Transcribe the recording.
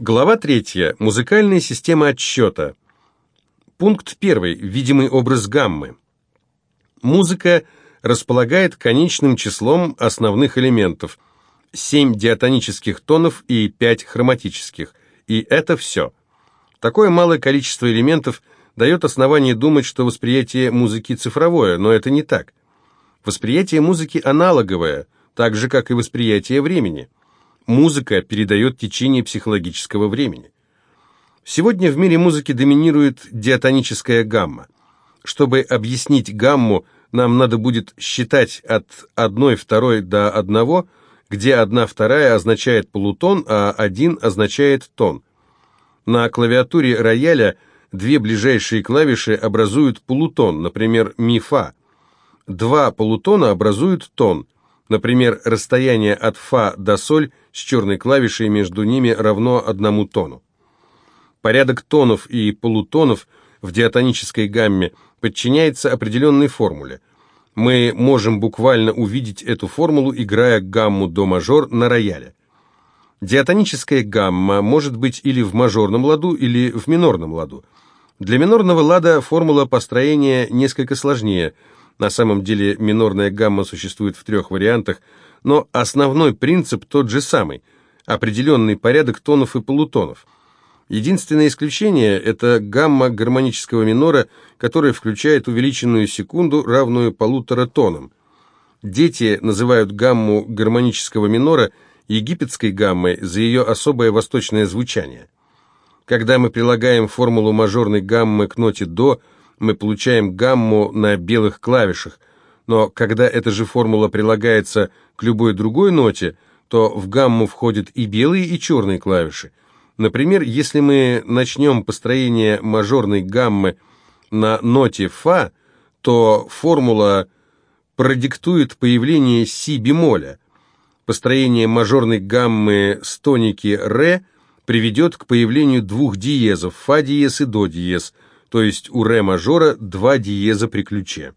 Глава 3. Музыкальная система отсчета. Пункт 1. Видимый образ гаммы. Музыка располагает конечным числом основных элементов. 7 диатонических тонов и 5 хроматических. И это все. Такое малое количество элементов дает основание думать, что восприятие музыки цифровое, но это не так. Восприятие музыки аналоговое, так же, как и восприятие времени. Музыка передает течение психологического времени. Сегодня в мире музыки доминирует диатоническая гамма. Чтобы объяснить гамму, нам надо будет считать от 1 второй до 1, где 1 вторая означает полутон, а 1 означает тон. На клавиатуре рояля две ближайшие клавиши образуют полутон, например, ми-фа. Два полутона образуют тон. Например, расстояние от фа до соль с черной клавишей между ними равно одному тону. Порядок тонов и полутонов в диатонической гамме подчиняется определенной формуле. Мы можем буквально увидеть эту формулу, играя гамму до мажор на рояле. Диатоническая гамма может быть или в мажорном ладу, или в минорном ладу. Для минорного лада формула построения несколько сложнее. На самом деле минорная гамма существует в трех вариантах, но основной принцип тот же самый – определенный порядок тонов и полутонов. Единственное исключение – это гамма гармонического минора, которая включает увеличенную секунду, равную полутора тонам. Дети называют гамму гармонического минора – египетской гаммой за ее особое восточное звучание. Когда мы прилагаем формулу мажорной гаммы к ноте «до», мы получаем гамму на белых клавишах, но когда эта же формула прилагается к любой другой ноте, то в гамму входят и белые, и черные клавиши. Например, если мы начнем построение мажорной гаммы на ноте фа, то формула продиктует появление си бемоля – Построение мажорной гаммы с тоники ре приведет к появлению двух диезов, фа диез и до диез, то есть у ре мажора два диеза при ключе.